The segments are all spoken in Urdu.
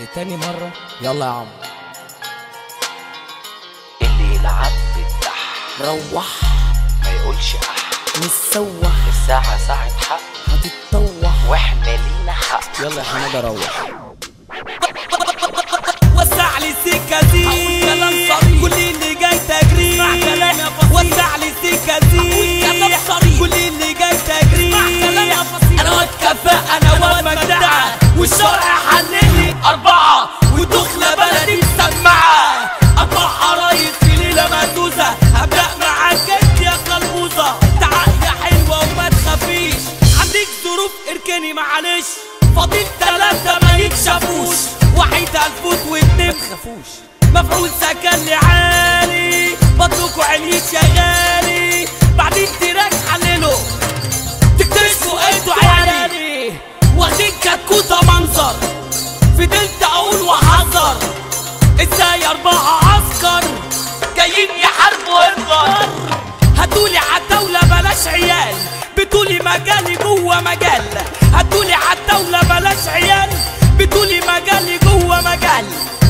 لتاني مرة. يلا يا عم. اللي يلعب بالتح روح. ما يقولش اح نسوح. الساعة ساعة حق. هتتطوح واحنا لينا حق. يلا يا حمادة روح. معلش. فاضل تلاتة ما يكشفوش. واحد هنفوت واتنين تخافوش. مفعول سكن لي عالي بطلكوا عليك يا غالي بعدين تراك حللوا تكتشفوا انتوا عيالي واخدين كتكوتة منظر. فضلت اقول وحذر. ازاي اربعة عسكر. جايين يحاربوا انظر هاتولي عالدولة بلاش عيال. بتقولي مجالي جوه مجال. عالدولة بلاش عيال بتقولي مجالي جوه مجال.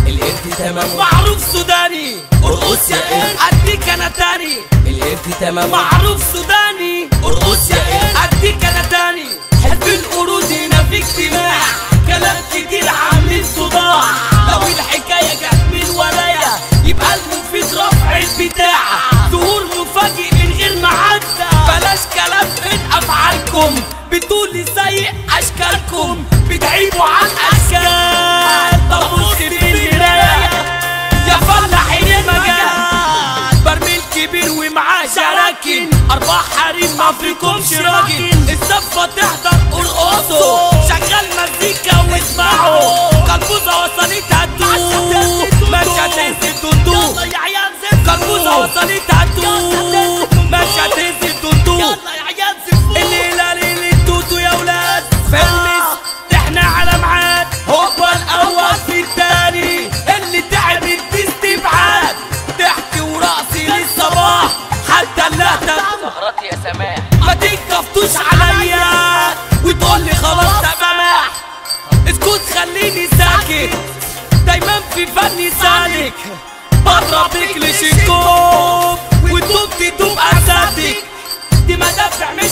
القرد تمام معروف سوداني. ارقص يا قرد اديك انا تاني. القرد تمام معروف سوداني. ارقص يا قرد بتعيبوا عن اشكال طب بص في المرايه يا فلاحين المجال. برميل كبير ومعاه شراكن اربع حريم ما فيكمش راجل الزفه تحضر ارقصوا شغال مزيكا واسمعوا كلبوزه وصلت هتدوق ماشي هتنزل دندوق كلبوزه وصلت هتدوق دايما في فني سالك بضرب رجلش وتدوب تدوب اساتك دي مدافع مش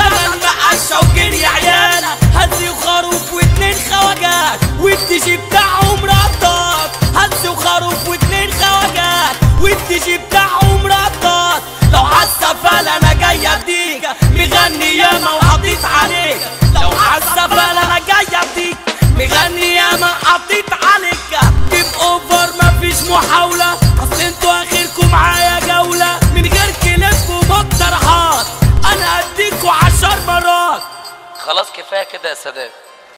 واتمكن رمى المقشة وجري عيال هزي وخروف واتنين خواجات والتجي بتاعهم رطات هزي وخروف واتنين خواجات والتجي بتاعهم رطات لو عالسفال انا جاي اديك مغني ياما وحطيت عليك لو عالسفال انا جاي اديك مغني ياما حطيت عليك ومقترحات انا